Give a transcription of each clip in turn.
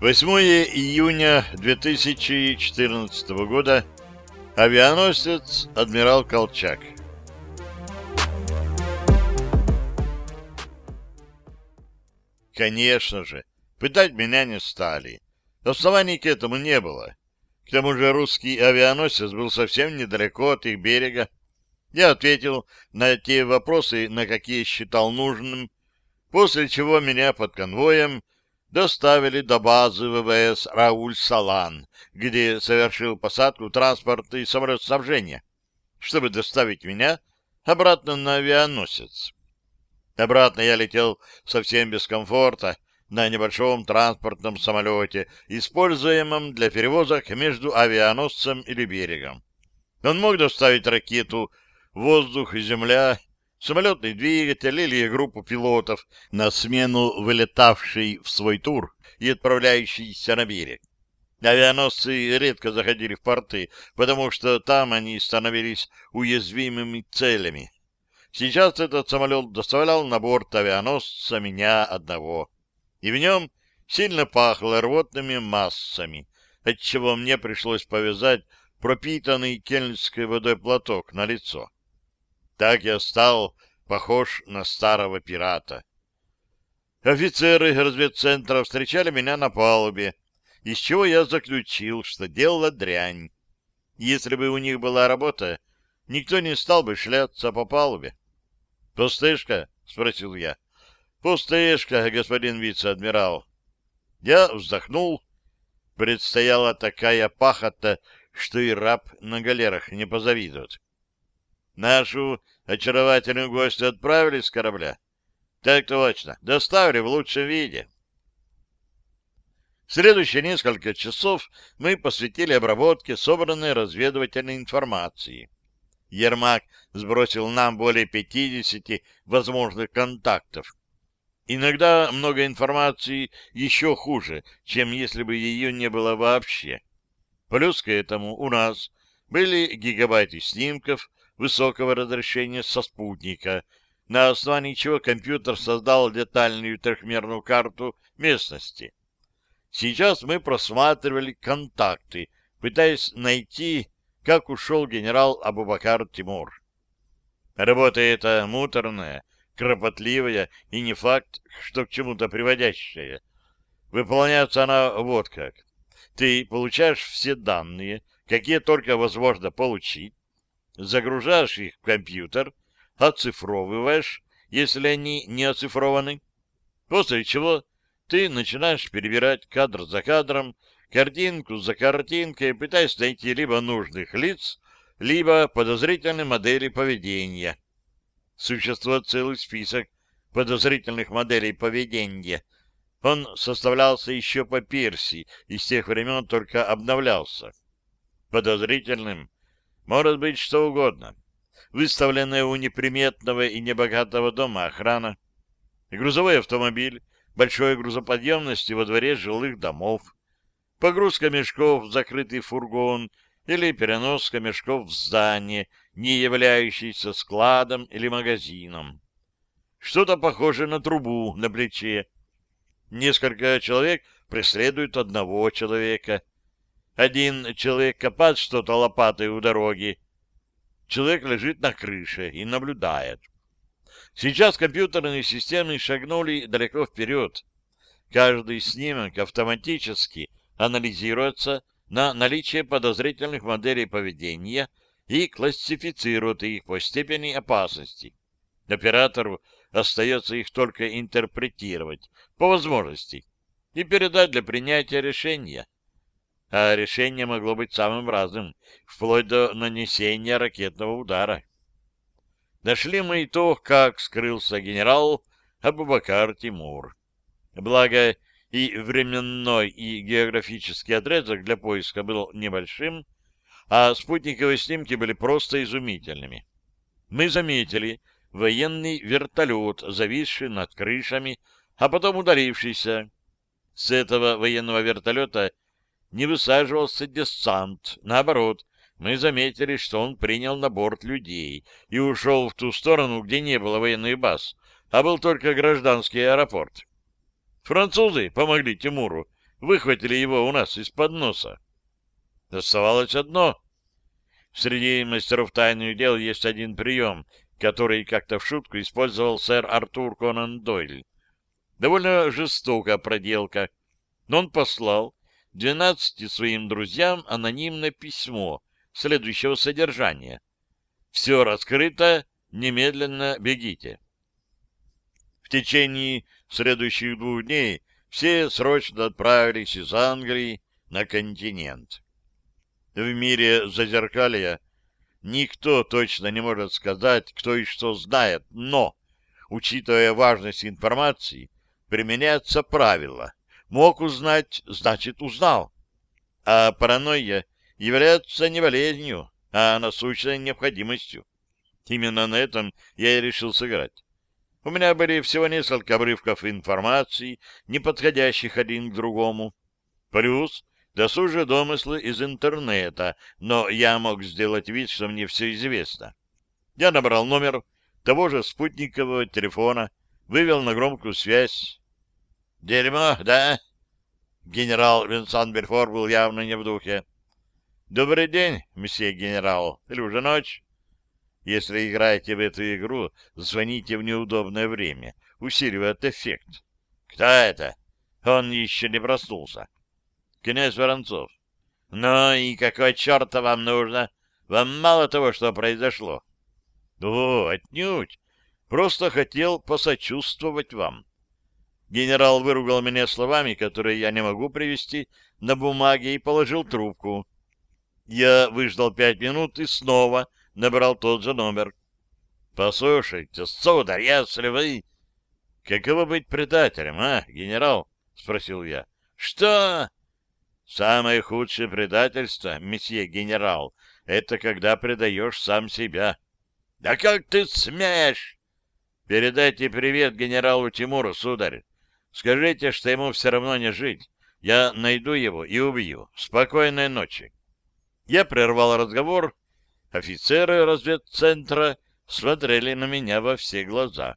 Восьмое июня 2014 года. Авианосец «Адмирал Колчак». Конечно же, пытать меня не стали. Оснований к этому не было. К тому же русский авианосец был совсем недалеко от их берега. Я ответил на те вопросы, на какие считал нужным, после чего меня под конвоем доставили до базы ВВС Рауль-Салан, где совершил посадку транспорта и самолет снабжения, чтобы доставить меня обратно на авианосец. Обратно я летел совсем без комфорта на небольшом транспортном самолете, используемом для перевозок между авианосцем или берегом. Он мог доставить ракету «Воздух и земля», самолетный двигатель или группу пилотов на смену вылетавшей в свой тур и отправляющейся на берег. Авианосцы редко заходили в порты, потому что там они становились уязвимыми целями. Сейчас этот самолет доставлял на борт авианосца меня одного. И в нем сильно пахло рвотными массами, отчего мне пришлось повязать пропитанный кельнской водой платок на лицо. Так я стал похож на старого пирата. Офицеры разведцентра встречали меня на палубе, из чего я заключил, что дело дрянь. Если бы у них была работа, никто не стал бы шляться по палубе. «Пустышка?» — спросил я. «Пустышка, господин вице-адмирал». Я вздохнул. Предстояла такая пахота, что и раб на галерах не позавидует. Нашу очаровательную гостью отправили с корабля? Так точно. Доставили в лучшем виде. Следующие несколько часов мы посвятили обработке собранной разведывательной информации. Ермак сбросил нам более 50 возможных контактов. Иногда много информации еще хуже, чем если бы ее не было вообще. Плюс к этому у нас были гигабайты снимков высокого разрешения со спутника, на основании чего компьютер создал детальную трехмерную карту местности. Сейчас мы просматривали контакты, пытаясь найти как ушел генерал Абубакар Тимур. Работа эта муторная, кропотливая и не факт, что к чему-то приводящая. Выполняется она вот как. Ты получаешь все данные, какие только возможно получить, загружаешь их в компьютер, оцифровываешь, если они не оцифрованы, после чего ты начинаешь перебирать кадр за кадром, картинку за картинкой, пытаясь найти либо нужных лиц, либо подозрительные модели поведения. Существует целый список подозрительных моделей поведения. Он составлялся еще по Персии, и с тех времен только обновлялся. Подозрительным может быть что угодно. Выставленная у неприметного и небогатого дома охрана, грузовой автомобиль большой грузоподъемности во дворе жилых домов, погрузка мешков в закрытый фургон или переноска мешков в здание, не являющееся складом или магазином. Что-то похожее на трубу на плече. Несколько человек преследуют одного человека. Один человек копает что-то лопатой у дороги. Человек лежит на крыше и наблюдает. Сейчас компьютерные системы шагнули далеко вперед. Каждый снимок автоматически анализируется на наличие подозрительных моделей поведения и классифицирует их по степени опасности. Оператору остается их только интерпретировать по возможности и передать для принятия решения. А решение могло быть самым разным, вплоть до нанесения ракетного удара. Нашли мы и то, как скрылся генерал Абубакар Тимур. Благо, и временной, и географический отрезок для поиска был небольшим, а спутниковые снимки были просто изумительными. Мы заметили военный вертолет, зависший над крышами, а потом ударившийся. С этого военного вертолета не высаживался десант. Наоборот, мы заметили, что он принял на борт людей и ушел в ту сторону, где не было военных баз, а был только гражданский аэропорт. Французы помогли Тимуру, выхватили его у нас из-под носа. Оставалось одно. Среди мастеров тайных дел есть один прием, который как-то в шутку использовал сэр Артур Конан Дойль. Довольно жестокая проделка, но он послал двенадцати своим друзьям анонимное письмо следующего содержания. «Все раскрыто, немедленно бегите». В течение следующих двух дней все срочно отправились из Англии на континент. В мире зазеркалья никто точно не может сказать, кто и что знает, но, учитывая важность информации, применяется правило «мог узнать, значит узнал». А паранойя является не болезнью, а насущной необходимостью. Именно на этом я и решил сыграть. У меня были всего несколько обрывков информации, не подходящих один к другому. Плюс досужие домыслы из интернета, но я мог сделать вид, что мне все известно. Я набрал номер того же спутникового телефона, вывел на громкую связь. «Дерьмо, да?» Генерал Винсан Бельфор был явно не в духе. «Добрый день, месье генерал. Или уже ночь?» Если играете в эту игру, звоните в неудобное время. Усиливает эффект. «Кто это?» Он еще не проснулся князь Воронцов. «Ну и какой черта вам нужно? Вам мало того, что произошло?» «О, отнюдь! Просто хотел посочувствовать вам». Генерал выругал меня словами, которые я не могу привести на бумаге, и положил трубку. Я выждал пять минут и снова набрал тот же номер. «Послушайте, сударь, если вы...» «Каково быть предателем, а, генерал?» — спросил я. «Что?» Самое худшее предательство, месье генерал, это когда предаешь сам себя. Да как ты смеешь? Передайте привет генералу Тимуру, сударь. Скажите, что ему все равно не жить. Я найду его и убью. Спокойной ночи. Я прервал разговор. Офицеры разведцентра смотрели на меня во все глаза.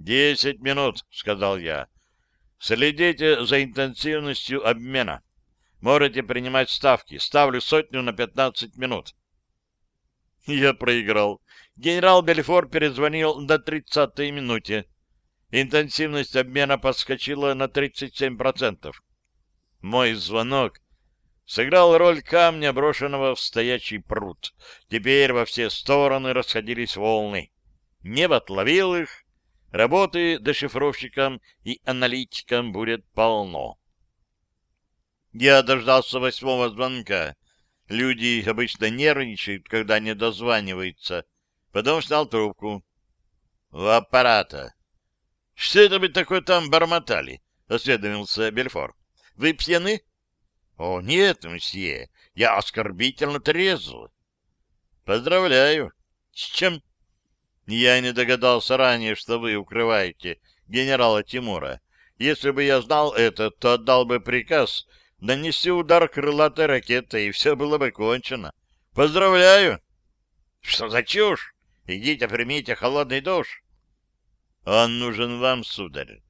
«Десять минут», — сказал я. «Следите за интенсивностью обмена. Можете принимать ставки. Ставлю сотню на 15 минут. Я проиграл. Генерал Бельфор перезвонил на 30-й минуте. Интенсивность обмена подскочила на 37%. Мой звонок сыграл роль камня, брошенного в стоячий пруд. Теперь во все стороны расходились волны. Небо отловил их. Работы дешифровщикам и аналитикам будет полно. Я дождался восьмого звонка. Люди обычно нервничают, когда не дозваниваются. Потом снял трубку. У аппарата. — Что это вы такое там бормотали? — осведомился Бельфор. — Вы пьяны? — О, нет, мсье, я оскорбительно трезв. — Поздравляю. — С чем? — Я не догадался ранее, что вы укрываете генерала Тимура. Если бы я знал это, то отдал бы приказ Нанеси удар крылатой ракетой, и все было бы кончено. Поздравляю! Что за чушь? Идите, примите холодный душ. Он нужен вам, сударь.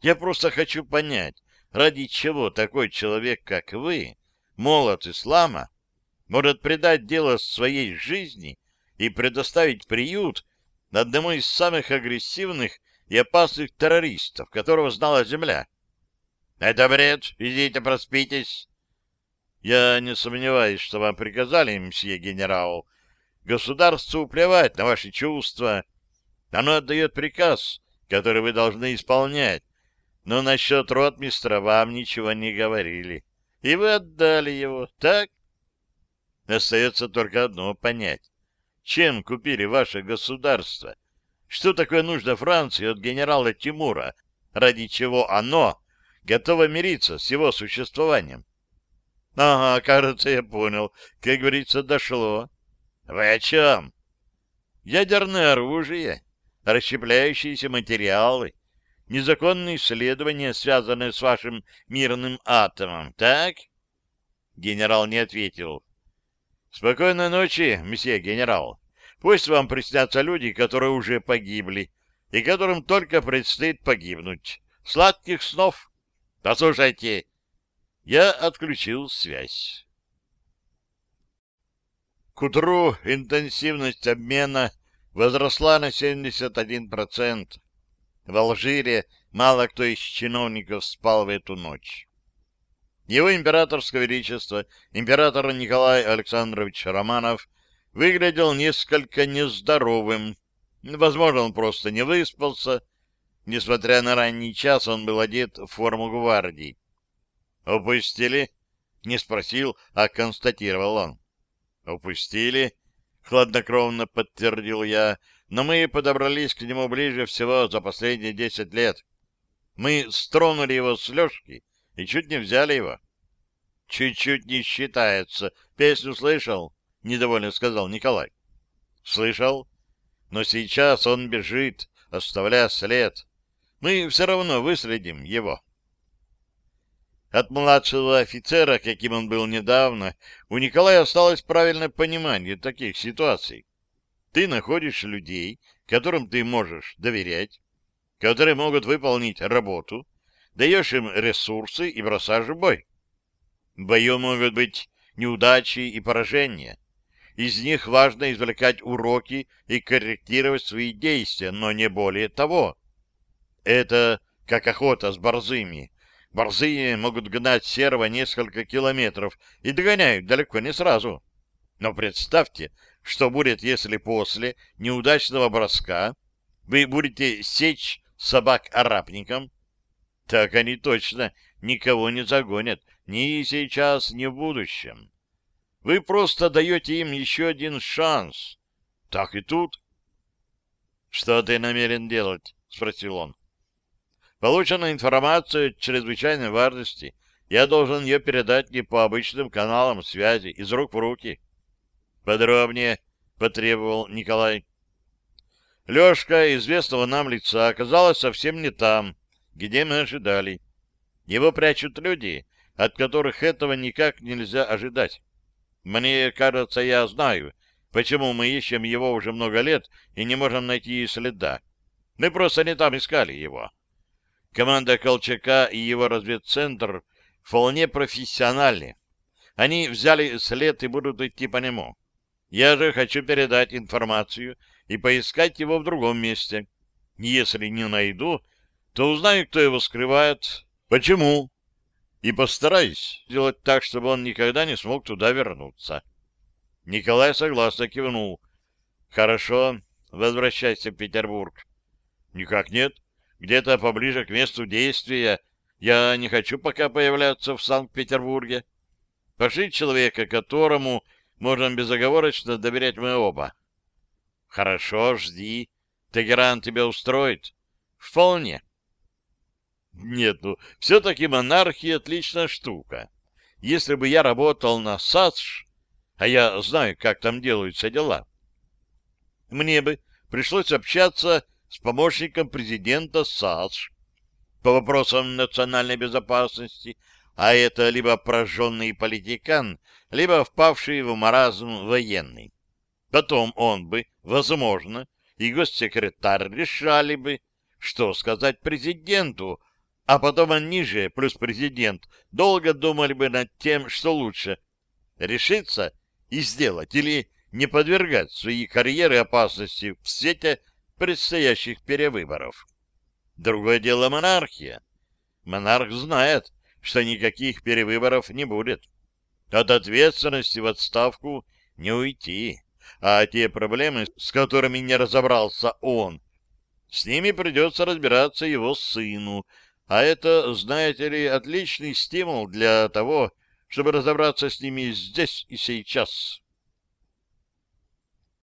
Я просто хочу понять, ради чего такой человек, как вы, молот ислама, может предать дело своей жизни и предоставить приют одному из самых агрессивных и опасных террористов, которого знала Земля. Это бред. Идите проспитесь. Я не сомневаюсь, что вам приказали, мсье генерал. Государству плевать на ваши чувства. Оно отдает приказ, который вы должны исполнять. Но насчет ротмистра вам ничего не говорили. И вы отдали его, так? Остается только одно понять. Чем купили ваше государство? Что такое нужно Франции от генерала Тимура, ради чего оно готова мириться с его существованием. — Ага, кажется, я понял. Как говорится, дошло. — Вы о чем? — Ядерное оружие. расщепляющиеся материалы, незаконные исследования, связанные с вашим мирным атомом, так? Генерал не ответил. Спокойной ночи, месье генерал. Пусть вам приснятся люди, которые уже погибли, и которым только предстоит погибнуть. Сладких снов! Послушайте, я отключил связь. К утру интенсивность обмена возросла на 71%. В Алжире мало кто из чиновников спал в эту ночь. Его императорское величество, император Николай Александрович Романов, выглядел несколько нездоровым. Возможно, он просто не выспался. Несмотря на ранний час, он был одет в форму гвардии. «Упустили?» — не спросил, а констатировал он. «Упустили?» — хладнокровно подтвердил я, но мы подобрались к нему ближе всего за последние десять лет. Мы стронули его с Лешки и чуть не взяли его. «Чуть-чуть не считается. Песню слышал?» — недовольно сказал Николай. «Слышал. Но сейчас он бежит, оставляя след. Мы все равно выследим его». От младшего офицера, каким он был недавно, у Николая осталось правильное понимание таких ситуаций. Ты находишь людей, которым ты можешь доверять, которые могут выполнить работу, даешь им ресурсы и бросаешь в бой. В бою могут быть неудачи и поражения. Из них важно извлекать уроки и корректировать свои действия, но не более того. Это как охота с борзыми. Борзые могут гнать серого несколько километров и догоняют далеко не сразу. Но представьте, что будет, если после неудачного броска вы будете сечь собак арапником? Так они точно никого не загонят ни сейчас, ни в будущем. Вы просто даете им еще один шанс. Так и тут. — Что ты намерен делать? — спросил он. — Получена информация чрезвычайной важности. Я должен ее передать не по обычным каналам связи, из рук в руки. — Подробнее, — потребовал Николай. Лешка, известного нам лица, оказалась совсем не там, где мы ожидали. Его прячут люди, от которых этого никак нельзя ожидать. Мне кажется, я знаю, почему мы ищем его уже много лет и не можем найти следа. Мы просто не там искали его. Команда Колчака и его разведцентр вполне профессиональны. Они взяли след и будут идти по нему. Я же хочу передать информацию и поискать его в другом месте. Если не найду, то узнаю, кто его скрывает, почему и постараюсь сделать так, чтобы он никогда не смог туда вернуться. Николай согласно кивнул. Хорошо, возвращайся в Петербург. Никак нет. Где-то поближе к месту действия. Я не хочу пока появляться в Санкт-Петербурге. Пошли человека, которому можем безоговорочно доверять мы оба. Хорошо, жди. Тегеран тебя устроит? Вполне. Нет, ну, все-таки монархия отличная штука. Если бы я работал на САСШ, а я знаю, как там делаются дела, мне бы пришлось общаться с помощником президента САСШ по вопросам национальной безопасности, а это либо прожженный политикан, либо впавший в маразм военный. Потом он бы, возможно, и госсекретарь решали бы, что сказать президенту а потом они же, плюс президент, долго думали бы над тем, что лучше — решиться и сделать или не подвергать свои карьеры опасности в свете предстоящих перевыборов. Другое дело монархия. Монарх знает, что никаких перевыборов не будет. От ответственности в отставку не уйти, а те проблемы, с которыми не разобрался он, с ними придется разбираться его сыну, а это, знаете ли, отличный стимул для того, чтобы разобраться с ними здесь и сейчас.